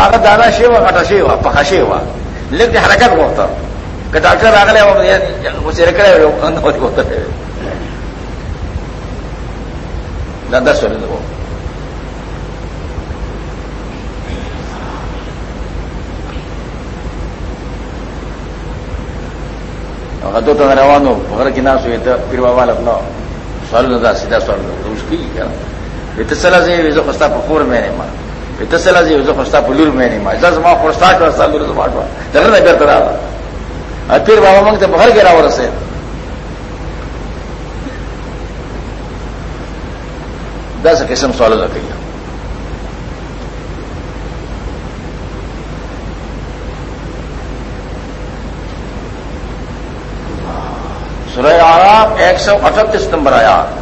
هغه دانا شی و غټه شی و پخه شی و لږ حرکت وکړه که ډاکټر راغلی و نو سره کړی و نو وته دا د سره نو هغه ته روانو غره کې ناسو ته پیر بابا لګنو سوال نه دا سیدا سوال نو اوس کی کیږي ته سلا زه ویزه خستا په خور مې نه ما ته سلا زه ویزه خستا په لور مې نه ما ځکه ما خستا کو سال لور زما کو دغه نه ګرځا را پیر بابا موږ ته بغیر کې راورسه دا څه قسم سوال نه کوي سورہ آرام ایک سو اٹھتیس نمبر آیا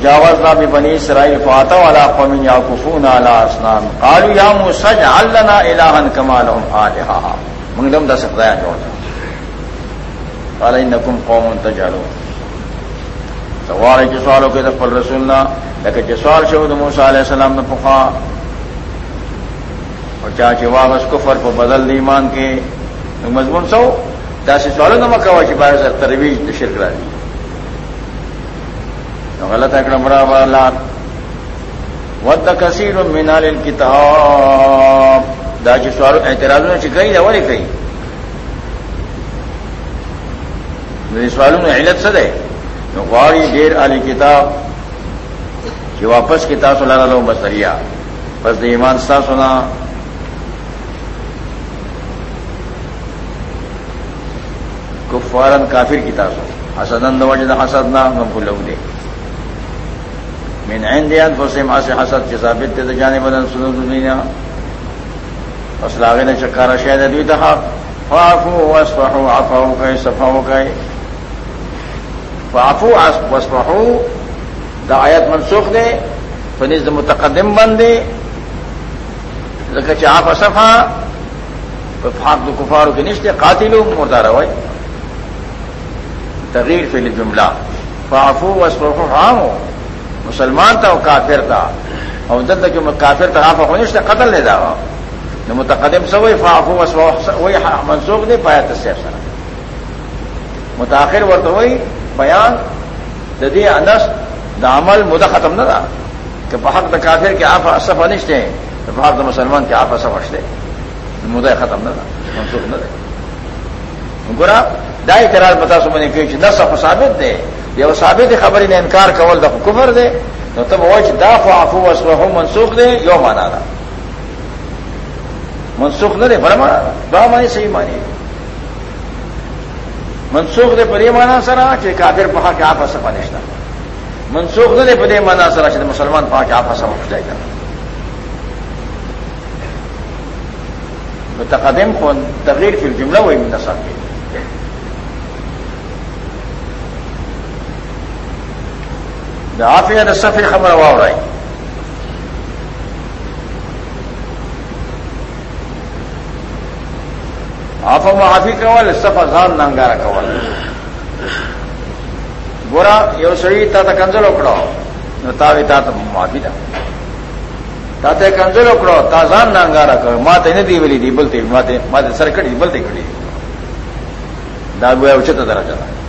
وجاوز نہ بھی بنی سرائی فاتح والا قومی یا کفون اعلی اسنان کالو یا مسج اللہ الہن کمال منگلم دس خدایا جوڑ قال انکم قوم تجهلون. سوال چې سوالو کې د خپل رسول الله لکه چې سوال شو د موسی عليه السلام نه پخا او چا چې واغس کفر په بدل د ایمان کې نو مضمون سو دا چې سوالونه مکوا چې باید سره ترویج د شرک راځي نو غلط کړه مرا والا ود کثیر من الكتاب دا چې سوال اعتراضونه چې کوي دا ولي کوي سوالوں نے علت سے دے غاری دیر علی کتاب کہ واپس کتاب سنا لو بسریا بس ایمان سا سنا کفارن کافر کتاب سو حسد وجد حسد نہ ہم کو لگ دے میں نین دیا حسد کے ثابت تھے جانے بدن سنو دنیا۔ بس لاگے نے چکارا شاید دوی ادوی تھا فافو وسفحو عفو کئے صفاو کئے۔ فافو وسفحو دا آیت منسوخ دے، فنیز دا متقدم بندے۔ لکه چې عفا صفا په حق کفارو کې نشته قاتلو مردار وای تغییر فی الجمله فعفو واسفحوا عامو مسلمان تا او کافر تا. او دلته کې کافر ته عفا خو نشته، قتل نه دا متقدم سوې فعفو واسفحوا وای منسوخ دی پایت سره. متاخر ورته وای بیان، د دې انس د عمل مده ختم نه ده. کہ په حق د کافر کې آپ اصف انشته په حق د مسلمان کې آپ اصف اشته مده ختم نه ده، منسوخ نه ده. ګور دا اعتراض پتا سو باندې کوي چې نصف ثابت ده یو ثابت خبرې نه انکار کول د کفر ده نو ته وایي دا عفو واسلحو منسوخ ده یو معنا ده منسوخ نه ده فرما دا. معنی صحیح معنی منسوخ دے پدے مانا سرا کہ کافر پہا کے آپ سفا نشتا منسوخ دے پدے مانا سرا کہ مسلمان پہا کے آپ سفا جائے گا متقدم کو تغیر فی الجملہ وہی منتصب کے آپ یا سفر خبر ہوا رہا آپ معافی کول سف ازان ننگارا کول۔ گورا، یو سڑی تا تا کنزل اکڑو۔ نو تا تاوی تا تا معافی دا۔ تا تا کنزل اکڑو، تا ځان ننگارا کول۔ ما ته نه دی ویلی دی بلته ما ته ما ته سر کړی بلته کړی دا ګویا اوچته درجه ده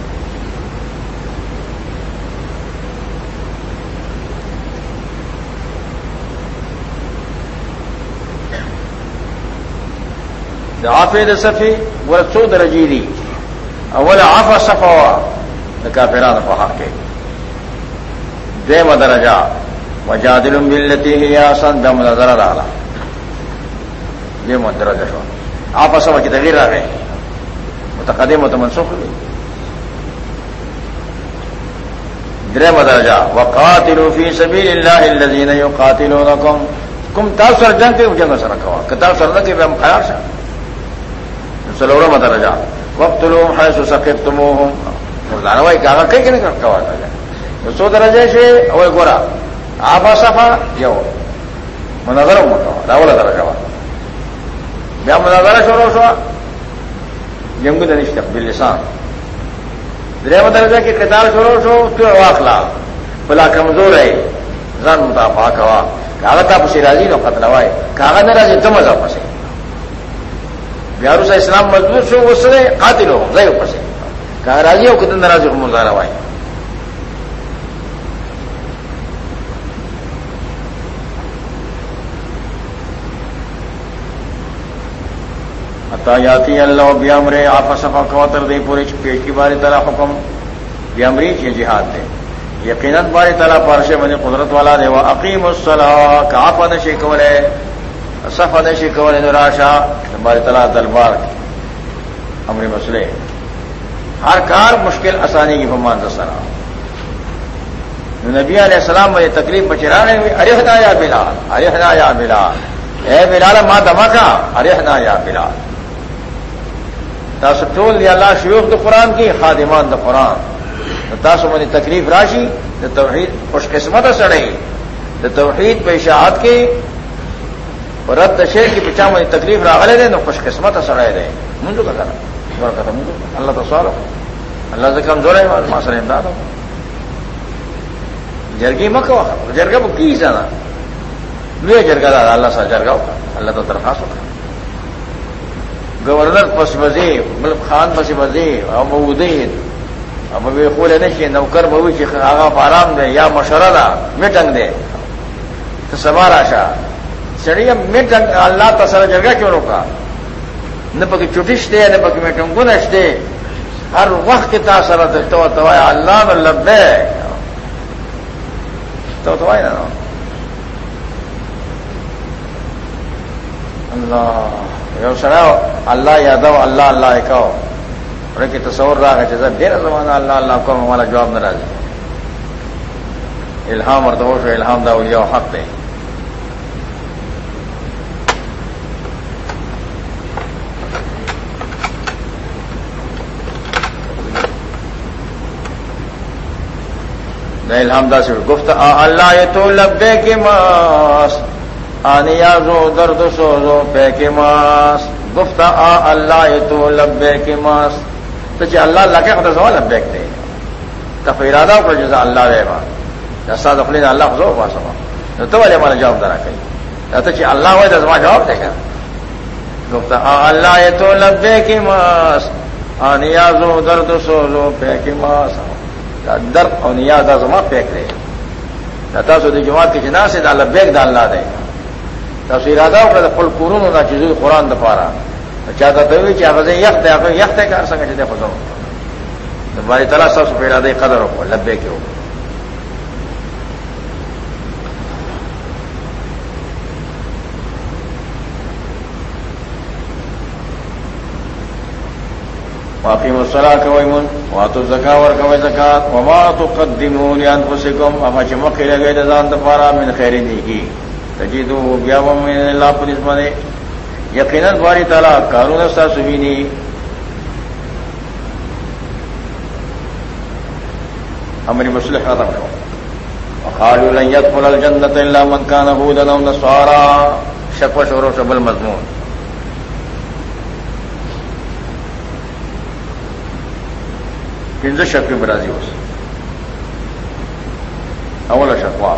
آفے صفی وہ چو درجی دی اول آفا صفا کا پھران پہا کے دے مدرجا وجا دل ملتی ہی آسان دم نظر ڈالا دے مدرجا شو آپ سب کی تغیر آ گئے متقدم مت منسوخ ہوئی در مدرجا وقاتلوا فی سبیل اللہ الذین یقاتلونکم کم تاثر جنگ کے جنگ سر رکھا کتاب سر کے ہم خیال سے سلوڑا مدرجہ وقت لو ہے سو سکے تم مردانہ بھائی کہا کہیں کہ نہیں کرتا سو درجے سے وہ گورا۔ آبا صفا یہ منظر موٹا ہوا راولا درجہ ہوا یا مناظرہ شروع ہوا جنگ دنش بلسان۔ دریا درجہ کی کتاب شروع ہو تو واخلا۔ بلا کمزور ہے۔ زن متا پاک کاغذ آپ سے راضی نو قتل ہوائے کاغذ نہ راضی تو مزہ پسے بیارو سا اسلام مضبوط شو اس نے قاتل ہو ضائع پسے کہا، راضی ہو کتنے ناراضی کو مزارا ہوائے یاتی اللہ بیامرے، آپ سفا کوتر دے پورے پیش کی باری طرح حکم۔ بیامری یہ جہاد دے۔ یقیناً باری طرح پارشے میں قدرت والا دے۔ وہ عقیم الصلاح کا آپ نشی کورے صف نشی کورے نراشا باری طرح دربار امری مسئلے۔ ہر کار مشکل آسانی کی بمان دسنا نبی علیہ السلام میں یہ تکلیف بچرانے ہوئی ارحنا یا بلال ارحنا یا بلال۔ اے بلال ماں دماکا ارحنا یا بلال۔ تاسو ټول دی الله شيوخ د قران کې خادمان د قران تاسو باندې تکلیف راشي د توحید خوش قسمت سره د توحید په اشاعت کې رد شی کې پچا باندې تکلیف راغله ده نو خوش قسمت سره ده مونږ کا کنه ورکه مونږ. الله تعالی الله ځکه کمزورې ما سره امداد جرګي مکه جرګه په کی جانا ځانا لوی جرګه ده، الله سره جرګه الله ته درخواست وکړه. گورنر پس وزیر ملک خان پس وزیر او مودین اب ابھی خولے نہیں نوکر بوشی آگا آرام دے یا مشورہ دا میٹنگ دے تو سوار آشا چڑی میٹنگ اللہ تصر جگہ کیوں روکا؟ نہ پکی چٹش دے نہ پکی میٹنگ گنش دے ہر وقت کی تاثر تو تو اللہ میں لبے تو تو نا۔ اللہ، یو سڑا اللہ یادو اللہ اللہ کہو اور کہ تصور رہا ہے جیسا دیر زمانہ اللہ اللہ کو ہمارا جواب نہ راضی۔ الہام اور دوش الہام دا اولیاء حق دے۔ الہام دا سے گفت اللہ یہ تو لبے کے ماس۔ آنیا زو درد، سوزو، پے کے ماس۔ گفتا آ، اللہ یہ تو لبے کے ماس۔ تو چی اللہ اللہ کے خطر سوال لبے دے۔ تف ارادہ کو جزا اللہ رہے گا جسا دخلی اللہ خزو پاس ہوا تو والے ہمارا جواب دارا کہیں تو چی اللہ ہوئے تو جواب دے گا۔ گفتا آ، اللہ یہ تو لبے کے ماس۔ آنیا زو درد، سوزو، پے کے ماس۔ درد اور نیاز زما پیک دے نتا تاسو دی جماعت کی جنا سے دا لبیک بیگ ڈالنا دے گا تاسو اراده وکړه خپل کورونو دا چې قرآن د پاره. چا ته ته وی چې هغه یخ دی، هغه یخ دی کار څنګه چې دی، خو د باري تعالی تاسو په اراده قدر وکړه، لبیک یو واقعی مسلح کوئی من واتو زکا ور کوئی زکات وما تقدمون لانفسکم اما چې مخې لګې د ځان د پاره من خیر نیکی۔ تجدو بیا من الله پولیس باندې یقینا باری تعالی کارونه تاسو ویني امر مصلح ختم شو وقالوا لن يدخل الجنة إلا من كان هودا أو نصارى شک و شور و شبل مضمون پنځه اوس اوله شکوا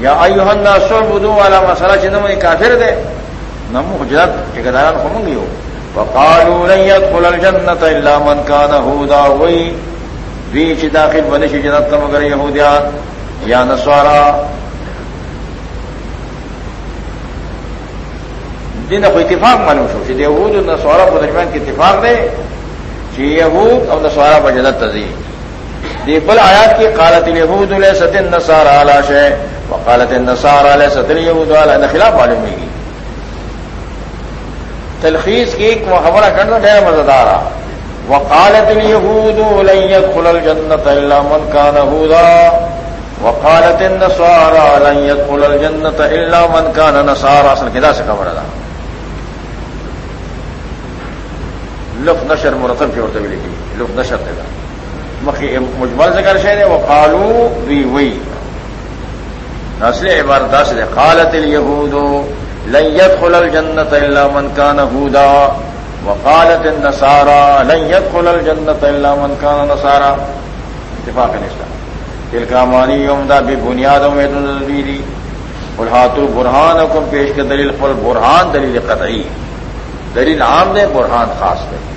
یا ایوہ الناس عبدو والا مسئلہ چندم کافر دے نم حجرت ٹھیکداران خمنگی ہو وقالوا لن يدخل الجنة الا من كان هودا، وی وی چی داخل بنش جنت ته مگر یہودیان یا نسوارا دین کو اتفاق معلوم شو چې یهود او نسوارا په درمیان کې اتفاق دی چې يهود او نسوارا په جنت تزي دی بل آیات کی قالت اليهود ليست النصارى على شيء وقالت النصارى ليست اليهود على خلاف معلوم ہوگی تلخیص کی ایک خبر کرنا ڈیر مزدار وقالت اليهود لن يدخل الجنة إلا من كان هودا. وقالت النصارى لن يدخل الجنة إلا من كان نصارى. اصل کدا سے خبر ادا لف نشر مرتب کی عورتیں لکھی۔ لف نشر دے گا۔ مجمل ذکر شہر ہے وہ کالو وی۔ وئی نسل عبارت سے قالت اليهود لن يدخل الجنة الا من كان هودا وقالت النصارى لن يدخل الجنة الا من كان نصارى اتفاق نشتا تلك امانی یومدا بھی بنیادوں میں تنزیدی الحاتو برہان حکم پیش کے دلیل پر برہان دلیل قطعی۔ دلیل عام دے، برہان خاص دے۔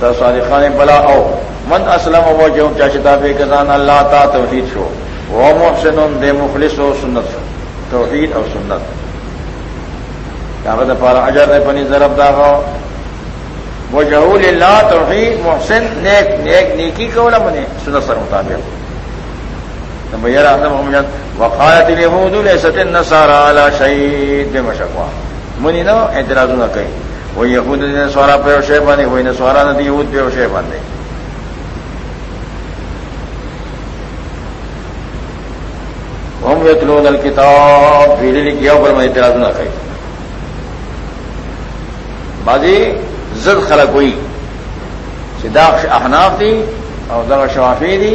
صادقان بلا او. من اسلم و جو چاشتا بے کزان اللہ تا توحید شو. وہ محسن دے مخلص و سنت شو. توحید اور سنت. کیا پارا اجر نے پنی ضرب دا ہو وہ جہول اللہ توحید، محسن، نیک نیک، نیکی کو منے سنت سر مطابق. بھیا اعظم محمد وقالت اليهود ليست النصارى على شيء بمشقوا منی نو اعتراض نہ کہیں. وہ یہود نے سوارا پہ شے بنے وہی نے سوارا ندی یہود پہ شے بنے ہم یتلون الکتاب پیڑھی لکھیا پر میں اعتراض نہ کہیں بازی، زد خلق ہوئی۔ سداخ احناف دی اور در شوافی دی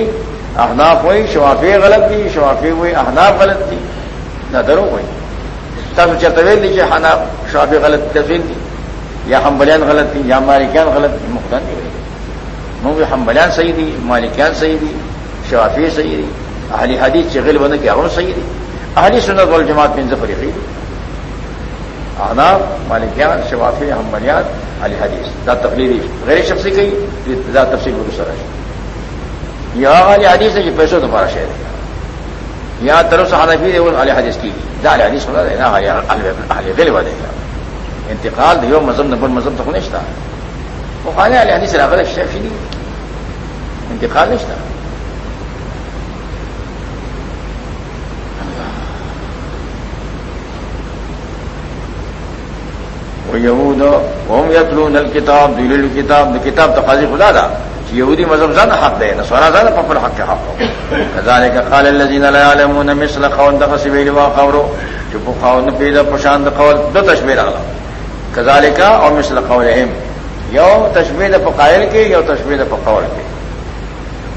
احناف ہوئی، شوافی غلط دی شوافی ہوئی، احناف غلط دی نہ درو ہوئی۔ تب چتویل دی احناف، شوافی غلط تصویر دی یا ہم بلیان غلط تھی یا مالکیان غلط تھی مختلف نہیں ہوئی ہم بلیان صحیح تھی مالکیان صحیح تھی شوافی صحیح تھی اہلی حدیث چغل بند کی اغم صحیح تھی اہلی سنت وال جماعت میں ظفر تھی احناف مالکیان شوافی ہم بلیان اہلی حدیث. دا تقلیری غیر شخصی کہی دا تفصیل گرو سر یہ اہلی حدیث ہے جو پیسوں تمہارا شہر ہے یہاں طرف سے حنفی ہے وہ حدیث کی دا اہلی حدیث ہونا دینا اہلی غیر دے گا انتقال دیو مذہب نبر مذہب تو نشتا. وہ خانے حدیث راغل شیخ نہیں انتقال نشتا. یہود ہوم یتلون الکتاب دل الکتاب کتاب تقاضی خدا دا یہودی مذہب زیادہ حق دے نسوارا زیادہ پپر حق کے حق ہو. كذلك قال الذين لا يعلمون مثل قول دخس بيل وقورو چپ قول پیدا پشاند قول، دو تشبیر اغلا کزال کا اور مثل قولہم یو تشبید پقائل کے یو تشبید پقول کے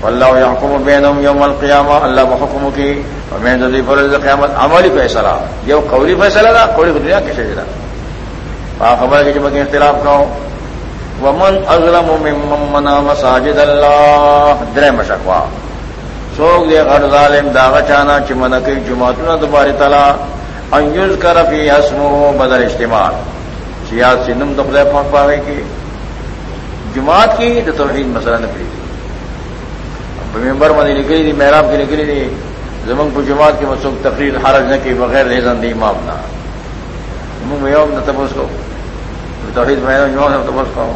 اللہ حکم بینم یوم القیامہ اللہ بحکم کی اور میں ندی فرض قیامت عملی فیصلہ یو قولی فیصلہ تھا قولی کو دنیا کیسے جدا خبر ہے کہ جب اختلاف کا ہو ومن ازلم ممنا مساجد اللہ در مشکوا سوگ دے غر ظالم، داغ چانا چمن کی جماعتوں دوبارہ تلا. انجز کر فی حسم بدل اجتماع. سیاست سے نم دخل پاک پاوے کی جماعت کی تو توحید مسئلہ نہ پڑی تھی ممبر منی نکلی تھی محراب کی نکلی تھی زمنگ کو جماعت کی مسوخ تقریر حرج نہ کی بغیر ریزن دی امام نہ منگ نہ کو توحید میں یوم نہ تب کو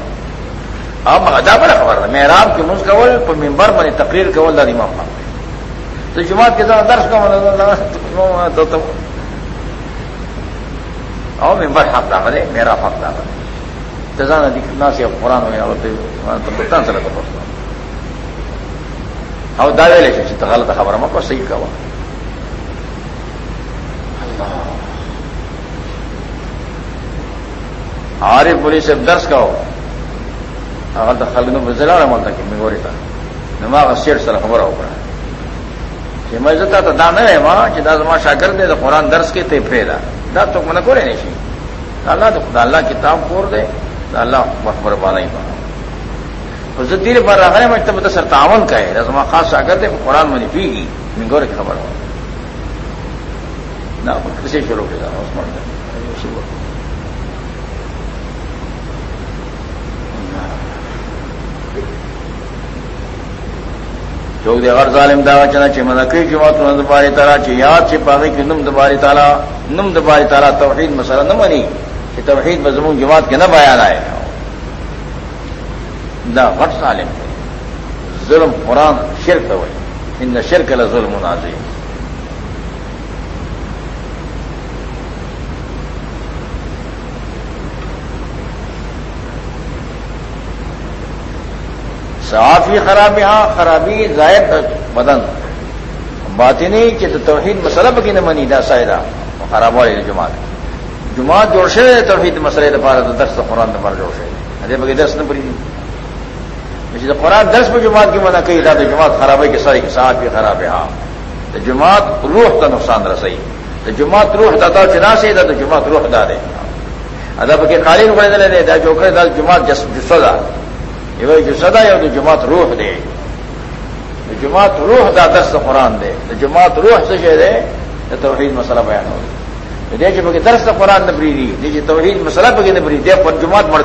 اب ادا بڑا خبر ہے محراب کی مس قول ممبر منی تقریر قول دار امام پاک تو جماعت کے ذرا درس کا اور ممبر حق داخل ہے، میرا حق داخل ہے۔ جزانا دکھنا سے قرآن میں ہوتے بتان سے لگا پڑتا اور دعوے لے سے غلط خبر ہم کو صحیح کہا عارف پولیس سے درس کا ہو اگر تو خلق ضلع رہا تھا کہ میگوری تھا نماغ سیٹ سر خبر ہو پڑا کہ میں جتا تو دان ہے وہاں جدا زما شاگرد دے تو قرآن درس کے تے پھیلا۔ دا تو من کو نہیں سی اللہ تو خدا اللہ کتاب کور دے اللہ مخبر بانا ہی حضرت دیر پر رہا ہے مجھتے سر تعاون کا ہے رسما خاص شاگرد دے، قرآن منی پی گی منگور کی خبر ہو۔ نہ کسی شروع کے جانا اس مرد چوک دے غر ظالم دا چنا چھ منکی جماعت نم دباری تعالی چھ یاد چھ پاگی کی نم دباری تعالی نم دباری تعالی توحید مسئلہ نہ منی کہ توحید بزمون جماعت کے نہ بیان آئے۔ دا غٹ ظالم ظلم قرآن شرک ہوئی ان شرک لظلم نازی صافی خرابی ہاں خرابی زائد بدن۔ بات نہیں کہ توحید مسئلہ بکی نہ منی دا سائدہ، خراب والے جماعت۔ جماعت جوڑ سے توحید مسئلے دفار درس قرآن دفار جوڑ سے ارے بگی درس نہ پڑی۔ جیسے قرآن دس میں جماعت کی منع کہی تھا تو جماعت خراب ہے کہ ساری صاحب بھی خراب ہے ہاں۔ تو جماعت روح کا نقصان رسائی۔ تو جماعت روح دا چنا سے تھا تو جماعت روح دا دے۔ ادب کے قالین بڑے دلے دے جو کہ جماعت جسدا یہ جسدا یا تو جماعت روح دے جماعت روح دا دس قرآن دے تو جماعت روح سے جو دے تو توحید مسئلہ بیان ہو دے دیکھیے بھائی درس قرآن نبری دی دیکھیے توحید مسئلہ بگی نبری دے پر جماعت مڑ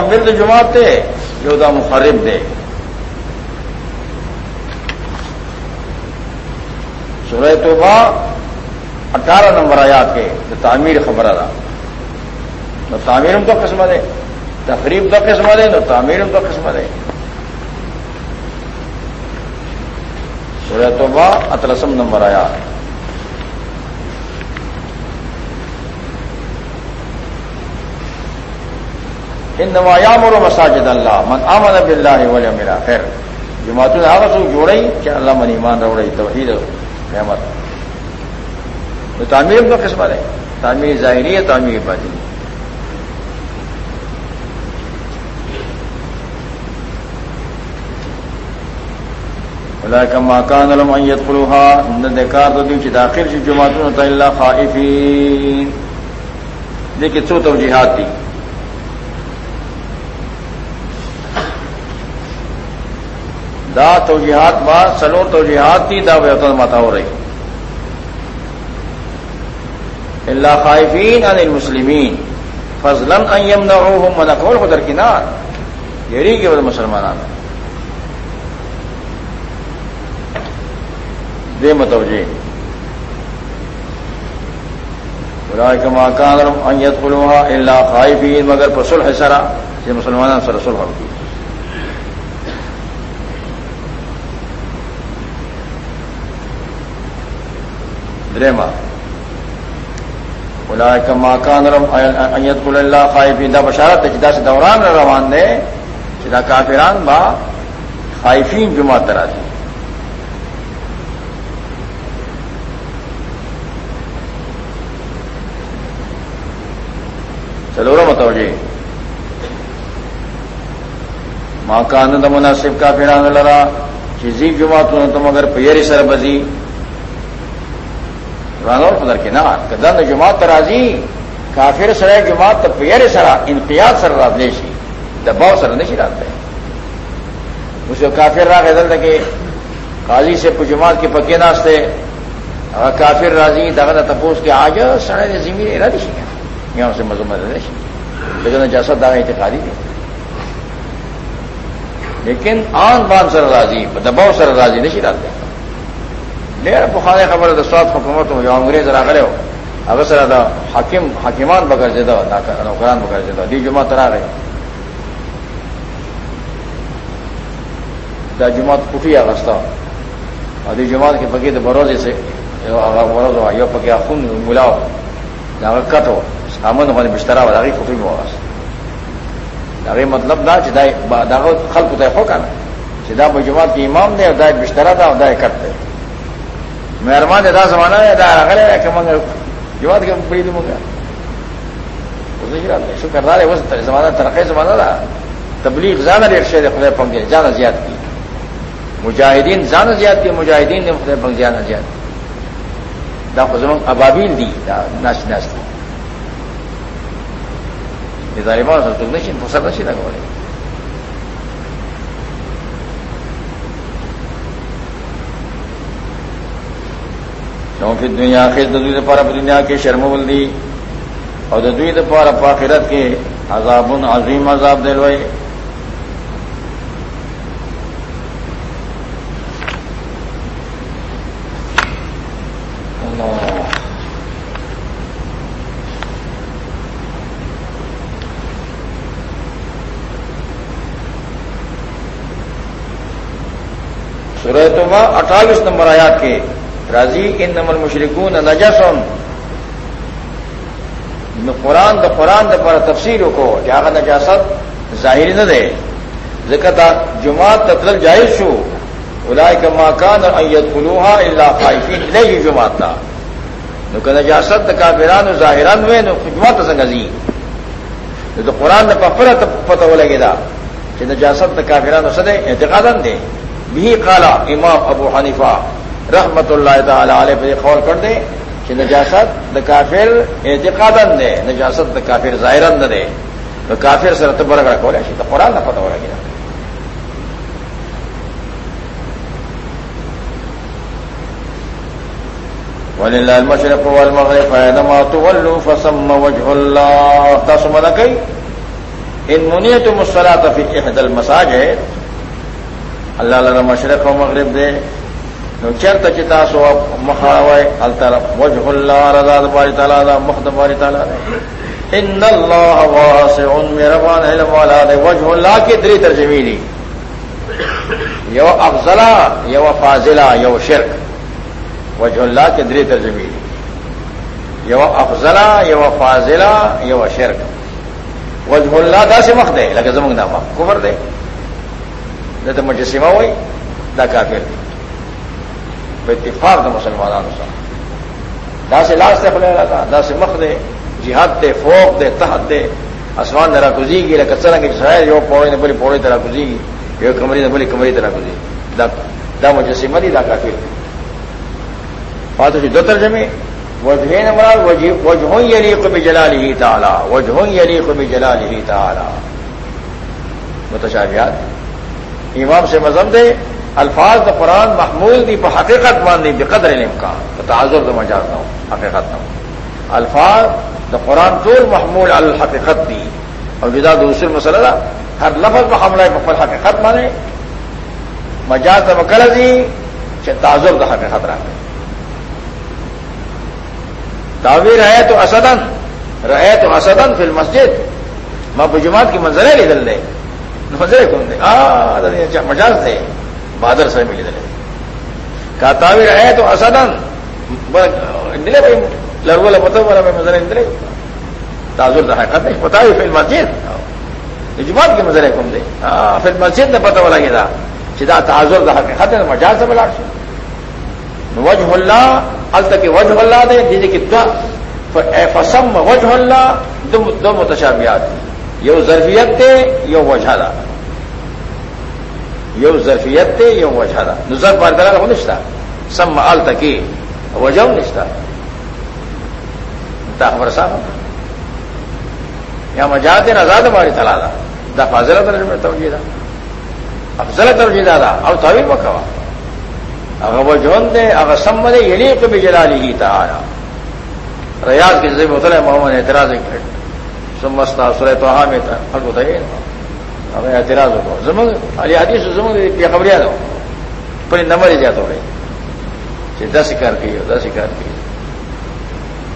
گئی جماعت دے یودا مخرب دے۔ سورہ توبہ اٹھارہ نمبر آیات کے تو تعمیر خبر ادا نہ تعمیر تو قسم دے، تقریب تو قسم دے نہ تعمیر تو قسم دے۔ سورہ توبہ اترسم نمبر آیات۔ انما یامر مساجد اللہ، من آمن باللہ والیوم الاخر۔ جماعت نے آغاز جوڑی کہ اللہ من ایمان روڑی توحید رحمت تو تعمیر کا قسمت ہے تعمیر ظاہری ہے تعمیر باطنی۔ ولكن ما كان لهم ان يدخلوها ان ذكر ذو داخل في جماعتنا الا خائفين لیکن سو توجیحات تھی دا توجیحات با سلور توجیحات تھی دا وطن متا ہو رہی۔ اللہ خائفین عن المسلمین فضلن ایم نہ ہو منقول کو درکنار یری کے بدل مسلمان دے متوجہ برائے کا ماکان ایت کلوہا اللہ خائفین، مگر پسل ہے سرا، یہ مسلمان سر رسول ہوتی درما بلا کما کانرم ایت کل اللہ خائفین۔ دا بشارت جدا سے دوران روان دے جدا کافران با خائفین جمع ترا دی چلو رو متوجہ ماں کا آنند مناسب کا پھر لڑا چیزی جمع تو اگر پیری سر بزی رانور خدر کے نا دند جماعت ترازی کافر سر جماعت پیر سرا انقیاد سر رات لیشی دباؤ سر نہیں ڈالتے اس کو کافر راہ حیدر لگے قاضی سے جماعت کے پکے ناستے کافر راضی دغد تپوس کے آج سڑے زمین ارا دیشی یہاں سے مذمت دیشی لیکن جیسا داغ انتقادی تھی لیکن آن بان سر راضی دباؤ سر راضی نہیں ڈالتے ډېر په خانه خبره د سواد حکومت یو انګريز راغلی و. هغه سره د حاکم حاکمان بګرځیدا نوکران بګرځیدا دی جمعه تراغی دا جمعه کوټي اغستا. او دی جمعه کې پکې د بروزي سه یو هغه بروز یو پکې اخون مولاو دا کټو سامان باندې بستر و دغه کوټي مو واس دا مطلب دا چې دا دا خلکو ته خو کنه چې دا په جمعه کې امام دی او دا بستر دا او دا کټ دی. مہربان ادا زمانہ ہے ادا رگڑے کہ منگا جو کہ بڑی دوں گا شکر دار ہے وہ زمانہ ترقی زمانہ تھا تبلیغ زیادہ ریٹ سے خدے پنگ زیادہ زیاد کی مجاہدین زیادہ زیاد کی مجاہدین نے خدے پنگ زیادہ زیاد کی دا خزم ابابیل دی دا ناش ناش تھی یہ طالبان سر تک نہیں فسر نشی لگا بولے کیونکہ دنیا کے ددوی پارا دنیا کے شرم بلدی اور ددوی پارا پاخرت کے عذاب عظیم عذاب دلوئے سورتما اٹھائیس نمبر آیات کے راضی ان نمبر مشرقون نجسن قرآن د قرآن د پر تفصیل کو جاگ نجاست ظاہر نہ دے ذکر جماعت تطلب جائز شو. الاائے کا ماکان اور ایت قلوحا اللہ خائفین. لے گی جماعت تھا نو نجاست کا بیران ظاہران ہوئے نو جماعت سنگزی تو قرآن نے پپر پتہ ہو لگے دا کہ نجاست کا بیران سدے اعتقاد دے بھی کالا امام ابو حنیفہ رحمت اللہ تعالی علیہ پہ قول کر دے کہ نجاست دا کافر اعتقاد دے، نجاست دا کافر ظاہر دے۔ تو کافر سے رتبر اگر کھولے تو قرآن نہ پتہ ہو رہا لگے ولله المشرق والمغرب فإنما تولوا فسم وجه الله تسمى لكي إن منيتم الصلاة في إحدى المساجد۔ اللہ اللہ مشرق و مغرب دے۔ چرت چتا سو مخاوے الطرف وجہ اللہ رضا باری تعالیٰ دا مخد باری تعالیٰ دے ان اللہ واسع مہربان علم والا دے وجہ اللہ کی دری ترجمی لی یو افضلا یو فاضلہ یو شرک. وجہ اللہ کی دری ترجمی لی یو افضلا یو فاضلہ یو شرک. وجہ اللہ دا سے مخ دے لگے زمنگ نامہ کفر دے نہ تو مجسمہ ہوئی دا کافر دی. بے اتفاق دا مسلمانوں سا۔ دا سے لاس دے خلے لگا دا سے مخ دے، جہاد دے، فوق دے، تحت دے۔ آسمان درا گزی گی، لکہ چلا گی سہائے جو پوڑے نے بولی پوڑے طرح گزی گی یہ کمری نے بولی کمری طرح گزی۔ دا دا مجسمہ دی دا کافر دی بات دو ترجمے، وجہ نمراد، وجہ یلیق بجلالہ تعالی، وجہ یلیق بجلالہ تعالی۔ متشابہات۔ امام سے مذہب دے الفاظ دا قرآن محمول دی پہ حقیقت مان دی قدر علم کا تعذر تو مجاز نہ ہو حقیقت نہ ہو. الفاظ دا قرآن طول محمول الحقیقت دی. اور جدا دوسر مسئلہ ہر لفظ میں حملہ مفل حقیقت مانے. مجاز دا مکل دی تعذر دا حقیقت رہے تعویر رہے تو اسدن رہے تو اسدن فی المسجد. میں بجماعت کی منظریں نکل دے. مزے کون دے؟ آ مجاز دے. بادر سے ملی دلے۔ کا تعویر ہے تو اسدن دلے بھائی لرو والا مطلب پتہ والا میں مزر دلے۔ تاجر دہا کر نہیں پتا پھر مسجد جماعت کے مزرے کم دے۔ ہاں پھر مسجد نے پتہ والا گیا سیدھا تاجر دہا کے خط مجاز سے بلا وجہ اللہ ال تک وجہ اللہ دے، جیسے کہ فسم وجہ اللہ، دو متشابیات یو ظرفیت تے یو وجہ دا یو ظرفیت تے یو وجہ دا. نظر بار درا ہو نشتا. سم آل تکی وجہ ہو نشتا. دا خبر صاحب یا مجاز آزاد ہماری تلا دا دا فاضل درج میں توجہ دا. افضل توجہ دا. اور تعویل مکوا. اگر وہ جون دے اگر سم دے یعنی یلی تو بھی جلالی ہی تا آیا. ریاض کی ذمہ اترے محمد اعتراض ایک سمستا سر تو ہاں میں تھا حق هغه اعتراض وکړ. زمونږ علي حدیث زمونږ بیا خبریا ده په نمبر یې زیات وړي چې دا کار کوي دا کار کوي.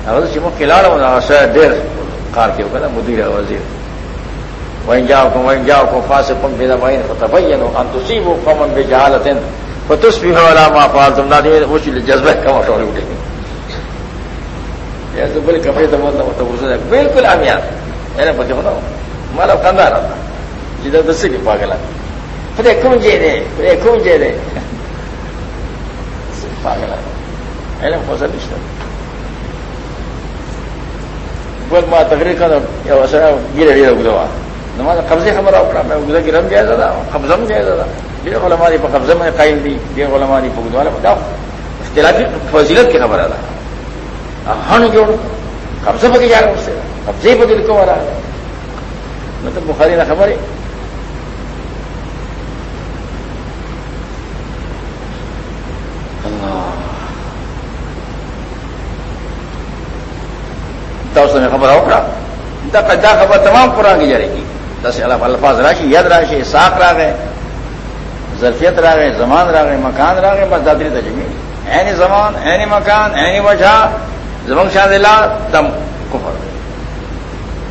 هغه چې موږ کلاړ و هغه شاید ډېر کار کوي کنه مدیر او وزیر. وین جاو کوم وین جاو کوم فاس پم بلا وین فتبینوا ان تصيبوا قوما بجهاله فتصبحوا على ما فعلتم دا دې اوس جذبه کم ټول یا تو بل کپڑے تو مطلب تو بالکل امیات میں نے یعنی پتہ بتاؤ مطلب کندھا رہتا ادھر دس نہیں پاگلا خود کم جینے خود کم جینے پاگلا اینا پوزا نشتا بہت ما تقریر کا یا وسرا گیرے ڈیرا اگدوا نماز قبضے خبر اپنا میں اگدا گرم گیا تھا قبضہ میں گیا تھا بے علماء دی قبضہ میں قائل دی، بے علماء دی پگدوالا بتاؤ۔ اختلافی فضیلت کی خبر آ ہن جوڑ قبضہ پکی جا رہا اس سے قبضے پکی لکھو آ مطلب بخاری نہ خبر ہے اس میں خبر ہوگا دا دا خبر تمام قرآن کی جائے گی دس الفاظ راشی، ید راشی ساخ را گئے ظرفیت را گئے زمان را گئے مکان را گئے بس دادری تجمی اینی زمان، اینی مکان، اینی وجہ، زمان شاہ دلا تم کفر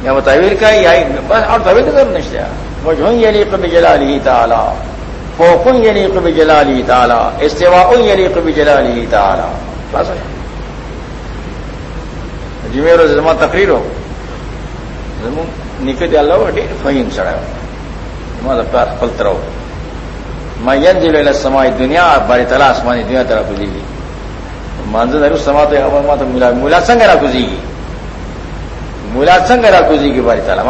یا وہ تعویر کا یا بس اور طویل تو نہیں وہ جو یہ تعالی فوقن یلیق بجلالی تعالی استواء یلیق بجلالی تعالی۔ بس۔ جی میرے زما تقریر ہو نکل اللہ ہو ڈیر فہیم سڑا ہو پار پلت رہو میں ین جل سمائی دنیا باری تلا آسمانی دنیا طرح کھلی گی مانز در سما تو ملا ملا سنگ را کھجی گی ملا سنگ را کھجی گی باری تلا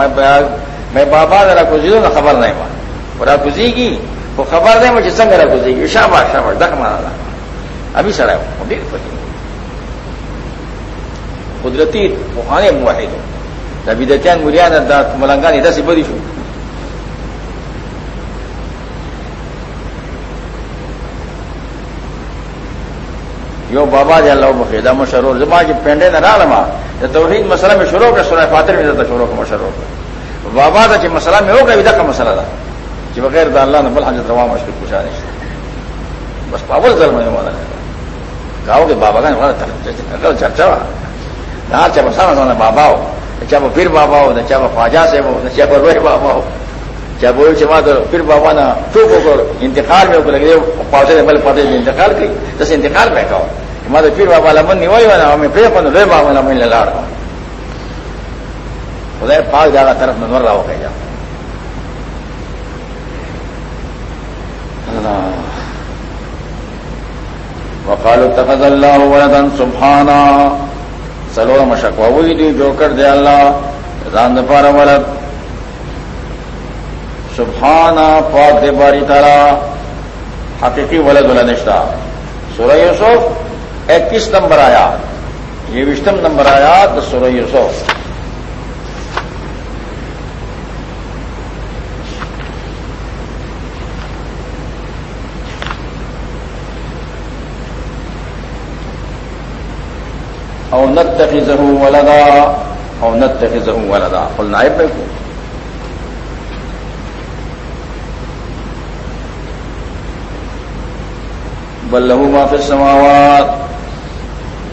میں بابا ذرا کھجی دوں خبر نہیں ماں را کھجی گی وہ خبر دے مجھے سنگ رکھ دے گی شاباش شاباش دکھ مارا ابھی سڑا ہے ڈیر فہیم قدرتی وہاں واحد ہو ابھی دتیان مریان ملنگا نہیں دس بری شو. یو بابا جی اللہ بخیدہ مشرور زما جی پینڈے نہ رالما دا توحید مسئلہ میں شروع کر سنا فاتر میں دا شروع کا مشرور بابا تھا جی مسئلہ میں ہوگا ادا کا مسئلہ تھا جی بغیر دا اللہ نے بل حضرت روا مشکل پوچھا نہیں بس پاول ضرور میں مانا گاؤں کے بابا کا چرچا نہ چاہے سارا مسا بابا ہو چاہے وہ پھر بابا ہو، نہ چاہے وہ خواجہ سے ہو، نہ چاہے وہ روح بابا ہو۔ چاہے وہ چما تو پھر بابا نہ ٹوک ہو کر انتقال میں لگے پاؤسے بل پاتے انتقال کی، جیسے انتقال میں کہو ماں تو پھر بابا لمن نہیں وہی بنا ہمیں پھر اپن روح بابا لمن لاڑ رہا۔ ہوں خدا پاک زیادہ طرف میں مر رہا ہو کہ جاؤ وقال اتخذ الله ولدا سبحانا سلو مشک وہی دی، جو کر دے اللہ ران پار ولد سبحانا پاک دے باری تارا حقیقی ولد ولا ولدشتا سورہ یوسف، اکیس نمبر آیا یہ وشتم نمبر آیا تو سورہ یوسف۔ او نتخذه ولدا او نتخذه ولدا قل نائب میں کو بل له ما في السماوات،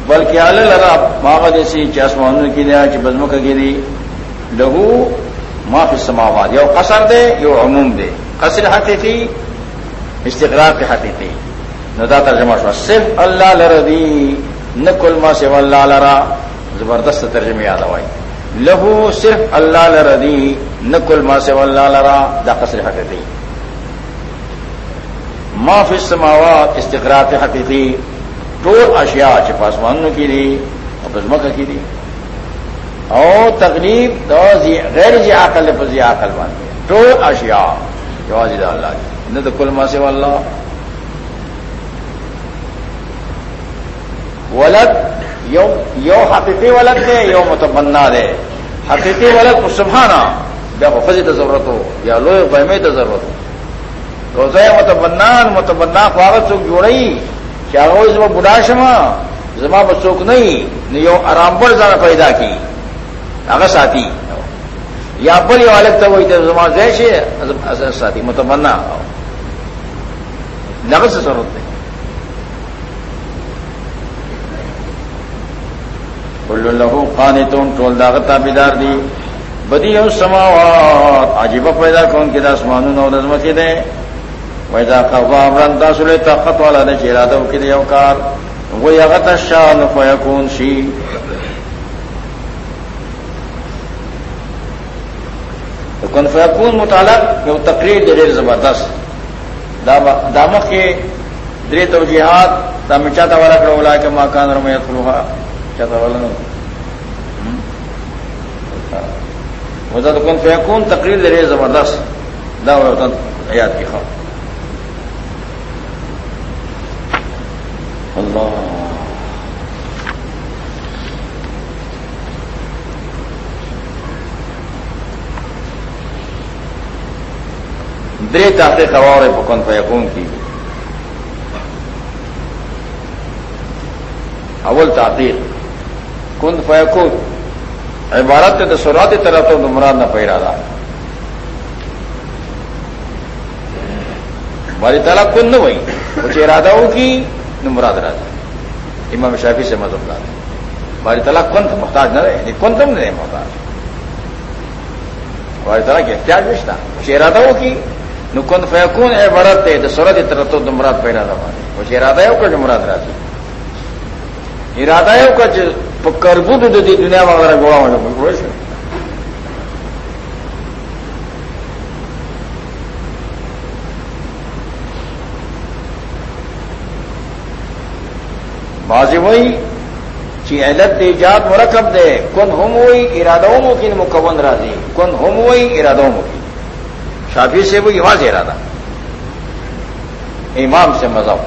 بلکہ آل لگا ماں جیسی چاسمان کی دیا کہ بزم کا گری۔ لہو ما فی السماوات، یو قصر دے، یو عموم دے۔ قصر حقیقی، استقرار کے حقیقی ندا ترجمہ صرف اللہ لردی نکل ما سے اللہ لرا، زبردست ترجمے یاد آئی لہو صرف اللہ لردی نکل ما سے اللہ لرا، دا قصر حقیقی۔ ما فی السماوات استقرات حقیقی، ٹول اشیاء چپاسمان کی دی اور بزمک کی دی۔ او تقریب تو غیر جی عقل پذی عقل مان ٹول اشیاء، جواز اللہ جی نہ تو کل ما سے اللہ ولد یو یو حقیقی ولد دے یو متمنا دے. حقیقی ولد سبحانہ یا فضی تو ضرورت ہو، یا لو بہمے تو ضرورت ہو. روزہ متمنا متمنا خواغت چوک جوڑی کیا ہو اس میں بڑھا شما زما بچوک نہیں یو آرام پر زیادہ پیدا کی اگر ساتھی یا بڑی والد تو وہی زما جیش ہے ساتھی متمنا. نقل سے ضرورت نہیں کل لہو قانتون ٹول داغتا بیدار دی بدی او سماوات. عجیب پیدا کون کی داسمانو نو نظم کی دے ویدا قضا امرن تاسو طاقت والا نه چې اراده وکړي یو کار. وی هغه تشان فیکون شی کن فیکون متعلق یو تقریر ډېر زبردست. دا دامخ کې درې توجیهات، دا مچاته ورکړه ولای کما کان رمه یطلوها چاته ولنو وزاد کن فیکون تقریر ډېر زبردست. دا ورته آیات کې خو اللہ درے چاہتے خبر پکن فیقون کی اول تعطیل کن فیقون عبارت تو سراتی طرح تو مراد نہ پہرا رہا ہماری تعالیٰ کن نہ ہوئی. کچھ ارادہ ہو کی مراد راضی امام شافی سے مذہب لا باری طلاق کون محتاج نہ رہے. یعنی کون تم محتاج. باری طلاق کی احتیاط بھی تھا. ارادہ ہو کی نکن فیکون اے برت دے سورت طرف تو مراد پیدا تھا کچھ ارادہ ہے کچھ مراد راضی ارادہ ہے کچھ کربو تو دی دنیا وغیرہ گوڑا ہونے سے بازی وہی چی علت ایجاد مرکب دے، کن ہم وہی ارادوں کی مکون راضی کن ہم وہی ارادوں کی شافی سے وہ واضح ارادہ. امام سے مذہب.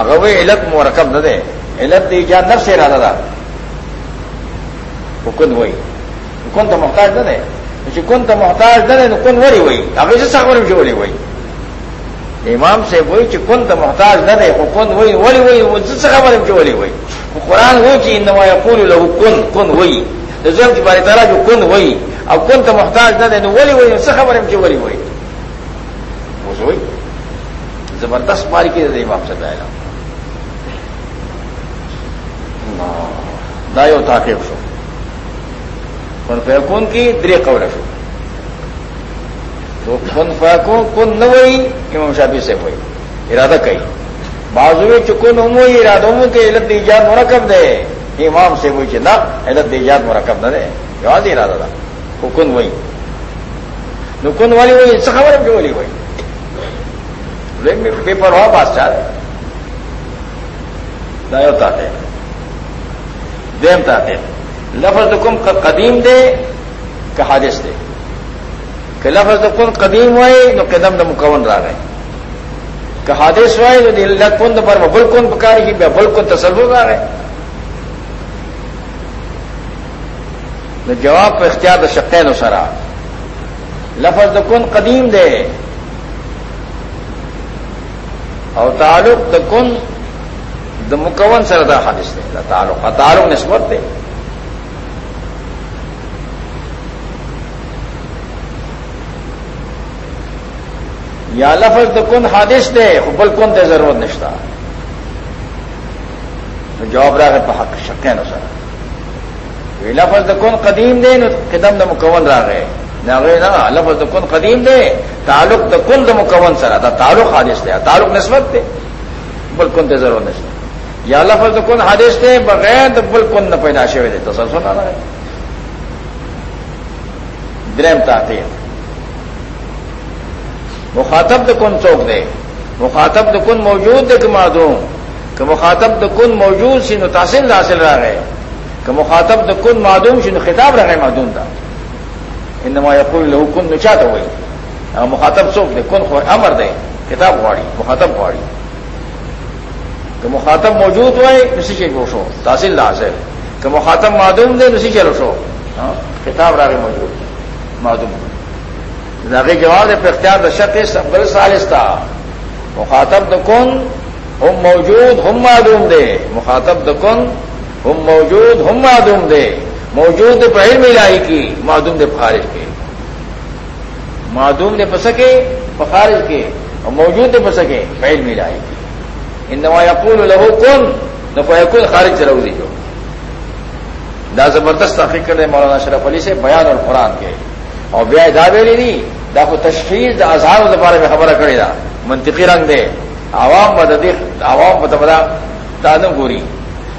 اگر وہ علت مرکب نہ دے، علت ایجاد نفس ارادہ تھا کن وہی کن تو محتاج نہ دے کن تو محتاج نہ دے کن وہی وہی ابھی سے ساگر میں بولی وہی امام سے وہی چکن تو محتاج نہ دے کن وہی ولی وہی جس سے خبر میں بولی وہی قرآن ہوئی کہ انما یقول له کن کن وہی زم کی باری تعالیٰ جو کن وہی اب کن تو محتاج نہ دے ولی وہی سے خبر میں ولی وہی وہ وہی زبردست باری کی دے امام سے دائرہ دایو تاکیب شو. کن فیکون کی درے قول شو تو کن فیکون کن نہ وہی امام شافی سے ہوئی۔ ارادہ کئی۔ بازو چکن ہوں ارادوں کے علت ایجاد مرکب دے۔ امام سے وہی چنا علت ایجاد مرکب نہ دے۔ یاد ارادہ تھا۔ حکن وہی نکن والی وہی سے خبر ہے والی وہی پیپر ہوا، بادشاہ۔ دایو تاتے۔ دیم تاتے۔ لفظ حکم قدیم دے کہ حادث دے۔ کہ لفظ حکم قدیم ہوئے، نو قدم د مکون را گئے کہ حادث ہوئے جو دل کند پر بل کن پکاری کی بے بل کن تسلو را گئے نو جواب پہ اختیار د شقین سرا۔ لفظ د کن قدیم دے۔ اور تعلق د کن د مکون سر دا حادث دے۔ دا تعلق تعلق نسبت دے۔ یا لفظ د کن حادث دے بل کن دے ضرورت نشتا. جواب رہا پہ حق شکین سر. لفظ د کن قدیم دے قدم د مکون را نہ لفظ د کن قدیم دے، تعلق د کن د مکون سر. دا تعلق حادث دے، تعلق نسبت دے. بل کن دے ضرور نسبت یا لفظ د کن حادث دے، بغیر د بل کن نہ پیدا شوے دے. تو سر سنا رہا ہے. درم تاخیر. مخاطب د کن چوک دے، مخاطب د کن موجود دے کہ معدوم، کہ مخاطب د کن موجود سی نو تاثر حاصل رہا ہے کہ مخاطب تو کن معدوم شنو خطاب رہے معدوم تھا انما یقول له کن نو چاہتا ہوئی؟ مخاطب سوکھ دے، کن امر دے کتاب خواڑی مخاطب خواڑی کہ مخاطب موجود ہوئے نسی کے گوشو، تحصیل لازر کہ مخاطب معدوم دے نسی کے روشو کتاب ہاں، راگے موجود، معدوم۔ داغی جواب دے پہ اختیار دا شک بل سالس مخاطب دکن ہم موجود، ہم معدوم دے۔ مخاطب دکن ہم موجود، ہم معدوم دے۔ موجود پہل ملائی کی، معدوم دے فخارج کے۔ معدوم نے پسکے فخارج کے۔ اور موجود دے پسکے پہل ملائی کی۔ ان نما یقول لہو کن نہ پہ خارج چلو جو دا زبردست تحقیق کر دے مولانا شرف علی سے بیان اور قرآن کے۔ اور بیا دا بیلی نہیں دا کو تشخیص دا اظہار کے بارے میں خبر کرے دا منطقی رنگ دے عوام بدد عوام بتبدا دادم گوری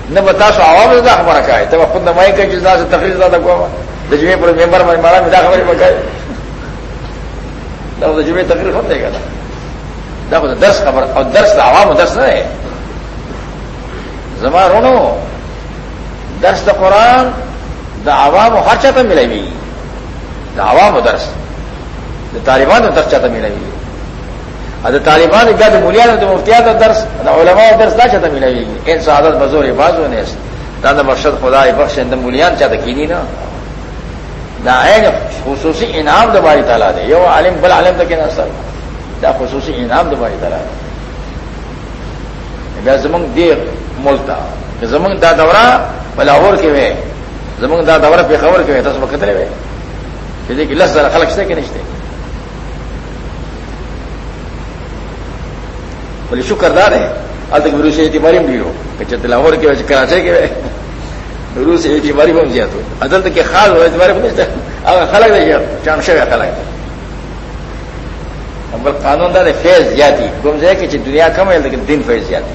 نہ بتا سو عوام سے ہمارا کا ہے تب خود نمائی کا جزا سے تقریر زیادہ کو جمعے پر ممبر میں مارا مدا خبر بچائے جمعے تقریر خود دے گا دیکھو درس خبر اور درس دا عوام درس نہ ہے زما رونو، درس دا قرآن دا عوام ہر چاہتا ملے گی دا عوام درس. دا طالبان درس چاہتا ملے گی. اد طالبان گد مولیان تو مفتیات درس علماء درس دا چاہتا ملے ان سعادت بزور بازو نه نے دادا بخشد خدا بخش اندر مولیان چاہتا کینی نا. دا عین خصوصی انعام دباری تعالیٰ دے. یو عالم بل عالم تک نا سر. دا خصوصی انعام دباری تعالیٰ دے. بیا زمنگ دیر ملتا کہ زمنگ دا دورہ بلاہور کے وے زمنگ دا دورہ پہ خبر کے وے تصب کترے وے کہ دیکھ لس ذرا خلق سے کہ نشتے بولے شکر دار ہے اب تک گرو سے اعتباری بھی ہو۔ کہ چت لاہور کے وجہ کراچے کے گرو سے۔ اعتباری بم دیا تو عدل کے خاص ہو، اعتباری بم اگر خلق دے چاند شے خلق بل قانون دار فیض زیادی۔ گم جائے کہ دنیا کم ہے، لیکن دن فیض زیادی۔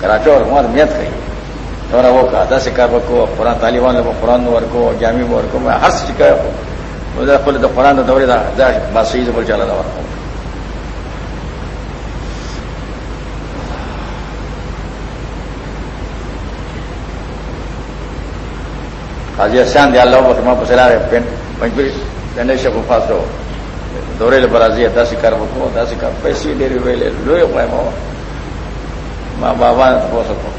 کراچو اور وہاں نیت کہی تو وہ کہا دس کر کو قرآن طالبان لوگ قرآن ورکو جامع ورکو میں ہر چکا ہوں تو قرآن دورے دا بات صحیح سے بول چلا تھا حاجی حسین دیا اللہ وقت میں پسرا رہے پین پنچپری پینڈے سے فاس ہو دورے لے برازی دس کر بکو دس کر پیسے دے رہے لے لو پائے ماں ماں بابا ہو سکو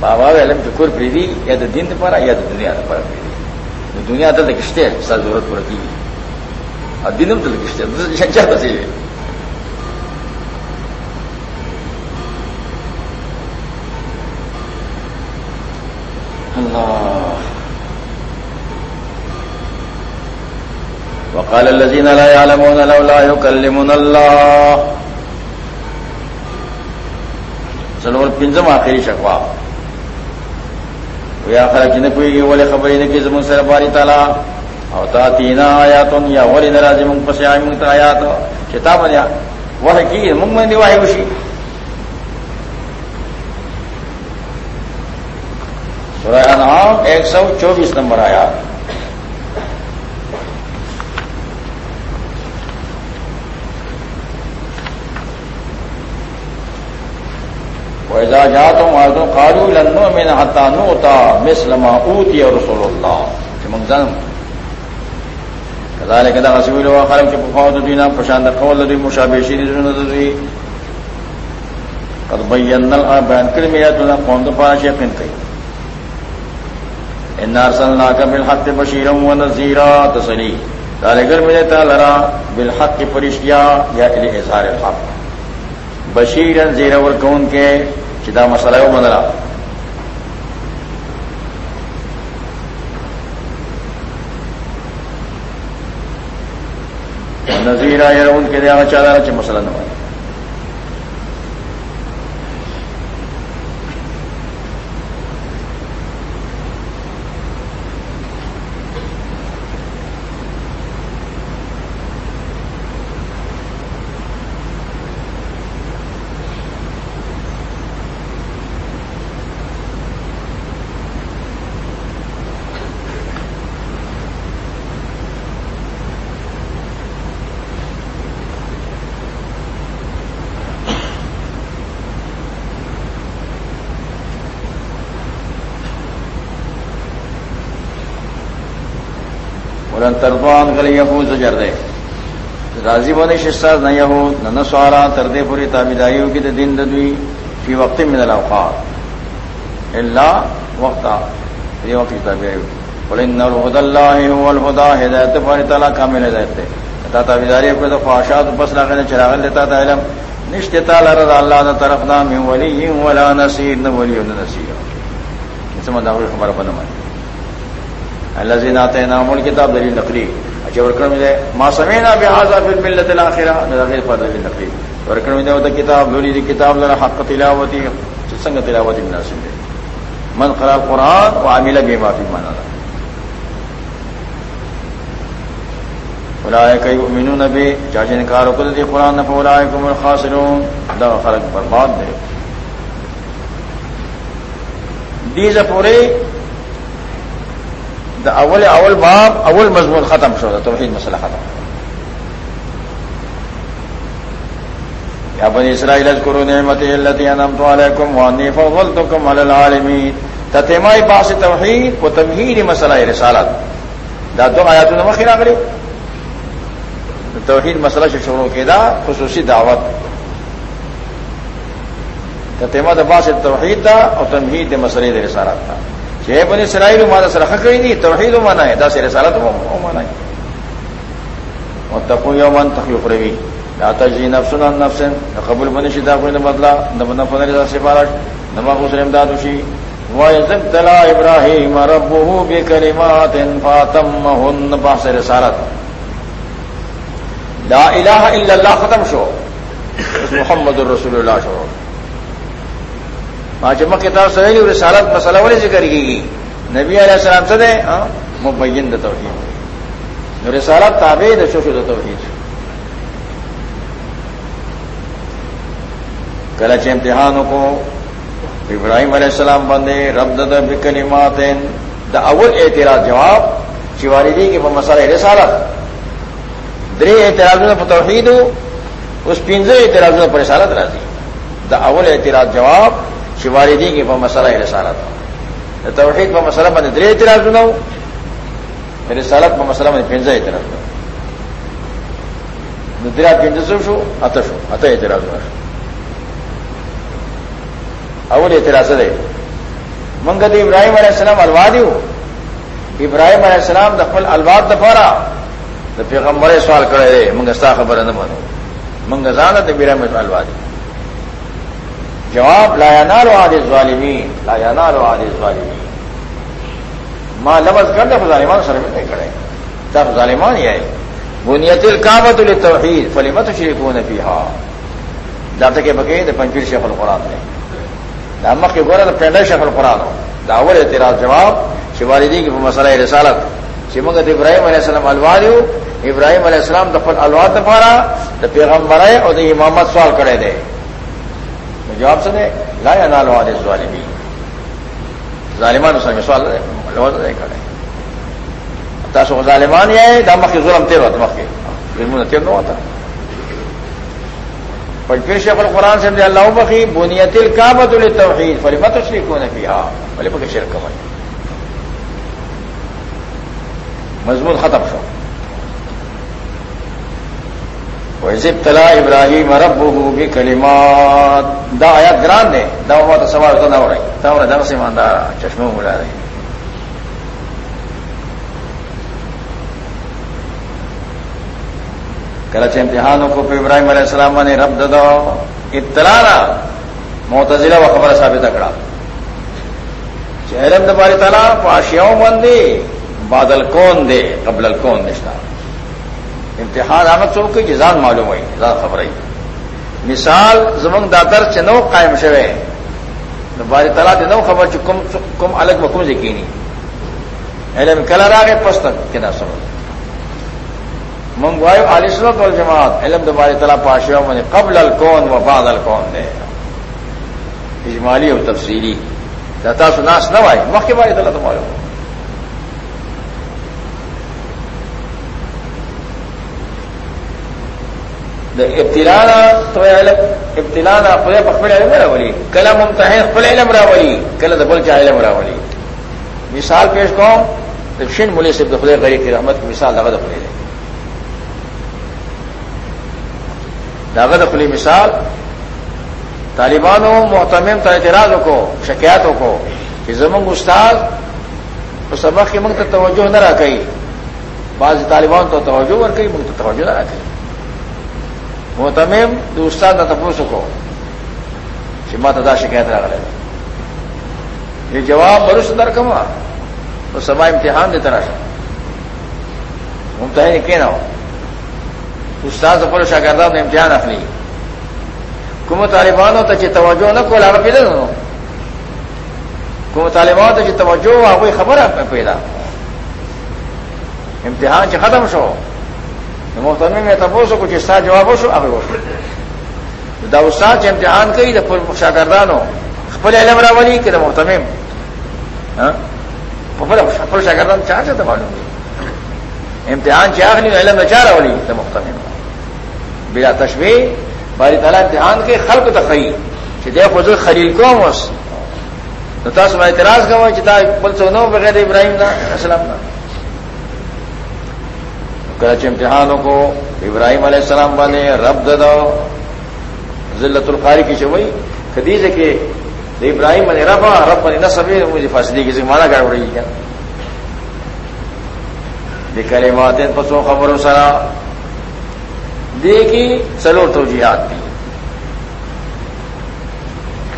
بابا علم کی کور پریدی یا تو دن پارا یا تو دنیا پر پریدی دنیا تو کشتے سر ضرورت پڑتی اور دن تو کشتے شنچا بسی اللہ وقال الذين لا يعلمون لولا يكلمون الله. سنور پنجم آخری شکوا یا خلق جن کوئی گی والے خبری نے کہ زمن سر باری تعالی او تا تینا آیاتون یا ولی نراجی منگ پسی آئی منگ تا آیات کتاب یا وہ کی منگ من دی وحی وشی سورہ انعام ایک سو چوبیس نمبر آیات. ویزا جا تو مردوں کالو لنو میں نہ ہتا نو ہوتا مسلما اوتی اور رسول اللہ منگزن کدال کدا رسول و خرم کے بخوت دینا پرشانت قول دی مشابشی دی سنت دی قد بینا بیان کر میرا تو نہ قوم تو پاش یقین کئی ان ارسلناک بالحق بشیرا و نذیرا تسلی ذالک میرے تعالی بالحق فرشتیا یا الی اظہار الحق۔ بشیرن زیر ور کون کے چدا مسئلہ ہے وہ منرا نظیر آئے ان کے دیا چادر اچھے مسئلہ نہ بنے تردوان گل یہو زجر دے۔ راضی بنے شستہ نہ یہو نہ سوارا تردے پوری تابیداریوں کی دن ددوی فی وقت میں الاوقات۔ اللہ وقتا یہ وقت کی۔ تابیداری بولے الہد اللہ الہدا ہدایت پاری تعالیٰ کامل ہدایت دے۔ تا تابیداری کو تو خواہشات پس لاغ چراغ لیتا تھا علم۔ نشت تعالی رضا اللہ نہ طرف نام ولی ولا نصیر، نہ ولی نہ نصیر۔ اس میں داخل خبر بنا مانی اللہ زین آتے نام کتاب دلیل نقلی اچھا ورکڑ میں ماں سمینا بحاظ پھر ملت الآخرہ نظر پر دلیل نقلی ورکڑ میں ہوتا کتاب لولی دی کتاب ذرا حق تلاوتی سنگ تلاوتی مناسب ہے من خراب قرآن و عاملہ بے معافی مانا تھا فلائے کئی امین نبی چاچے نے کہا رکو دی قرآن نہ فلائے کم خاصرون دا خلق برباد دے دیز پورے دا اول اول باب، اول مضمون ختم شو، دا توحید مسئلہ ختم. یا بنی اسرائیل، اذکروا نعمتی اللتی انعمت علیکم وانی فضلتکم علی العالمین. تتمائی باس توحید و تمہید مسئلہ رسالت. دا دو آیاتو نمخی راگلی توحید مسئلہ سے شروع کی دا خصوصی دعوت. تتمہ دا باس توحید دا اور تمہید مسئلہ رسالت تھا چھ بنی اسرائیل مانا سر حق ہی نہیں توحید مانا ہے دس رسالت مانا ہے اور تقو یومن تخلیق روی لاتا جی نفسن ان نفسن قبول بنی شدا کوئی نہ بدلا، نہ بنا فن رضا سفارش نما کو سلم دادوشی وَإِذْ ابْتَلَى إِبْرَاهِيمَ رَبُّهُ بِكَلِمَاتٍ فَأَتَمَّهُنَّ بحث رسالت۔ لا الہ الا اللہ ختم شو۔ محمد الرسول اللہ شو۔ چمک کتاب سویلی رسالت مسئلہ والے ذکر کی گئی نبی علیہ السلام سے دے مبین دا توحید. رسالت تابع د شو توحید؟ کله چې امتحانوں کو ابراہیم علیہ السلام بندے رب دد بکلمات دا اول اعتراض جواب چوالدی کے مسئلہ رسالت. درے اعتراض پر توحید اس پنجے اعتراض پر رسالت راضی دا اول اعتراض جواب شوالدی کے مسئلہ رسالت. توحید پر مسئلہ بند درے اعتراض نہ ہو رسالت پر مسئلہ بند پنجے اعتراض نہ دریا پنج سو شو؟ اتشو ات اعتراض نہ اول اعتراض دے منگت ابراہیم علیہ السلام الواد ابراہیم علیہ السلام دفل الواد دفارا تو پیغمبر سوال کرے رے منگستا خبر نہ بنو منگزان ابراہیم الواد جواب لایا نال آد ظالمین لایا نال آد ظالمین ماں لفظ کر دے، ظالمان سر میں نہیں کرے تب ظالمان ہی آئے بنیت الکابت التوحید فلیمت شریکون فیہا. جاتے کے بکے پنچیر شیخ القرآن نے دامک کے گورے تو پینڈا شکل قرآن ہو داور اعتراض جواب شیوالدی کی مسئلہ رسالت. شمگت ابراہیم علیہ السلام الواد ابراہیم علیہ السلام دفل الواد دفارا دا پیغام برائے اور دا امامت سوال کرے دے. جواب سے دے، لا یا نال واد ظالمی ظالمان اس میں سوال لوز دے کرے تاسو ظالمان یہ دامک کے ظلم تیر ہوتا مخ کے ظلم تیر نہ ہوتا پنچویر شیخ القرآن سے اللہ بخی بنیت الکابت التوحید فلی مت شریک ہونے کی ہاں بھلے پکے شرک کمائی. مضبوط ختم شو۔ ویزب ابراہیم رب بھی کلمات دا آیات گران دے، دا بہت سوال تو نہ ہو رہی دا ہو رہا سے ماندار چشموں ملا رہی کلچ امتحانوں کو پہ ابراہیم علیہ السلام نے رب ددو اطلاع موتزلہ و خبر ثابت اکڑا چہرم دباری تلا پاشیاؤں بندی، بادل کون دے، قبل الکون نشتا امتحان آمد چوک کی جزان معلوم ہوئی جزان خبر آئی مثال زمنگ دادر چنو قائم شوے باری تلا دنو خبر چکم کم الگ بکم یقینی۔ علم کلر آگے پستک کنا سمجھ منگوائے علیسلت وال جماعت، علم دباری تلا پاشو میں قبل الکون و بعد الکون دے۔ اجمالی اور تفصیلی۔ دتا سناس نہ آئی مخ کے بارے تلا تو تمہارے ابتلانا تو ابتلانا خدے پخبڑ علم راولی کلا ممتحن خپل علم راولی کلا دبل چاہ علم راولی مثال پیش کو شن ملی سے خدے غریب کی رحمت کی مثال لگا دفلے لے داغت اپنی مثال طالبانوں محتمم اعتراضوں کو شکایتوں کو کہ زمنگ استاد تو سبق کی منگ تو توجہ نہ رکھی بعض طالبان تو توجہ اور کئی منگ تو توجہ نہ رکھی محتمم تو استاد نہ تپوس کو سما تدا شکایت رکھ لے یہ جواب برس در کما تو سما امتحان دیتا رہا ممتحن کہنا ہو. استاد پر شاگردان امتحان اخلي کوم طالبانو ته چې توجه نه کول هغه پیدا نه کوم طالبانو ته چې توجه هغه خبره پیدا. امتحان چې ختم شو. نو محترم میں تاسو کو چې ستا جواب وشو هغه وشو دا استاد چې امتحان کوي د شاګردانو خپل علم راولي کړه محترم ها په خپل شاګردان چا څه ته معلوم دي امتحان چې اخلي علم نه چا راولي د محترم بلا تشوی باری تعالیٰ امتحان کے خلق تخی کہ دے فضل خلیل کو مس تو تاس میں اعتراض کا ہوا چتا بل سو نو بغیر ابراہیم نا السلام نا کراچی امتحانوں کو ابراہیم علیہ السلام والے رب ددا ذلت القاری کی چوئی خدیج کے ابراہیم نے ربا رب نے نہ سبھی جی مجھے فاصلی کی مانا گڑ رہی کیا نکلے ماتے پسو خبروں سرا دیکھی چلو تو جی آتی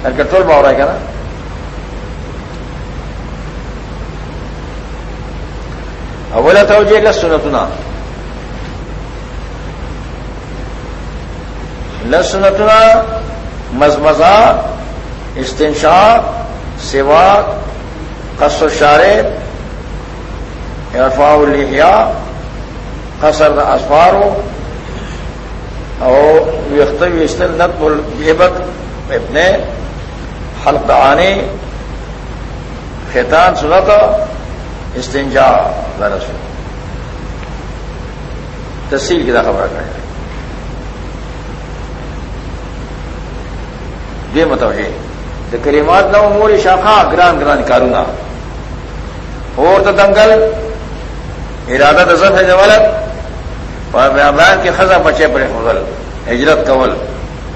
کنٹرول میں ہو رہا ہے کیا نا؟ اولا تو جی کا سنتنا۔ لسنتنا، مزمزہ استنشا سیوا قص و شارے ارفا الحیا قصر اسفارو او ویختوی نت البت ابن حلق آنے خیتان سنت استنجا درس تحصیل کی خبر کریں یہ متوجہ تو کریمات نہ موری شاخا گران گران کارونا۔ اور تو دنگل، ارادہ دزت ہے جوالت اور بیان کے خزاں بچے پڑے فضل ہجرت قول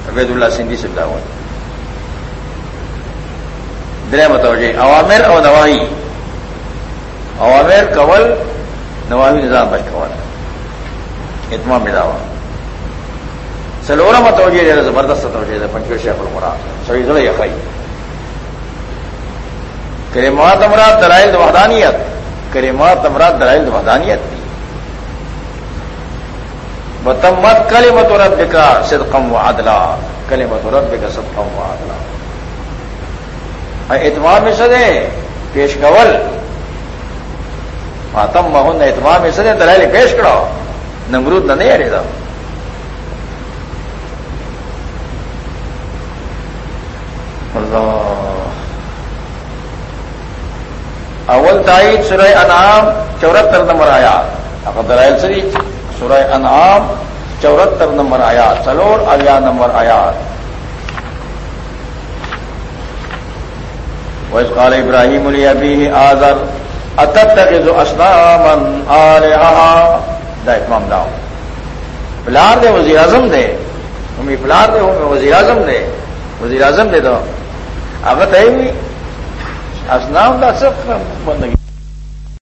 عبید اللہ سندھی سے دعوت۔ در متوجہ عوامر اور نواحی عوامر قول نواحی نظام بچ قول اتمام ملاوا سلورا متوجہ دے یعنی زبردست توجہ دے پنچو شیخ المراد. سوئی ضلع یقئی کریمات امراد دلائل وحدانیت. کریمات امراد دلائل وحدانیت تھی بتمت کلی مت رب کا صدقم و عدلا. کلی مت رب کا صدقم و عدلا اعتماد میں سدے پیش کول. ماتم محن اعتماد میں سدے دلائل پیش کرو نمرود نہ نہیں ارے دا اول تائید سورہ انعام چورہتر نمبر آیا دلائل سری سورہ انعام چورہتر نمبر آیا سلور اویا نمبر آیا ویس قال ابراہیم علی ابھی آزر اتب تک جو اسلام آ دا اتمام داؤ پلار دے، وزیر اعظم دے۔ تمہیں پلار دے ہوں وزیر اعظم دے۔ وزیر اعظم دے دو اب تھی اسلام کا سب بندگی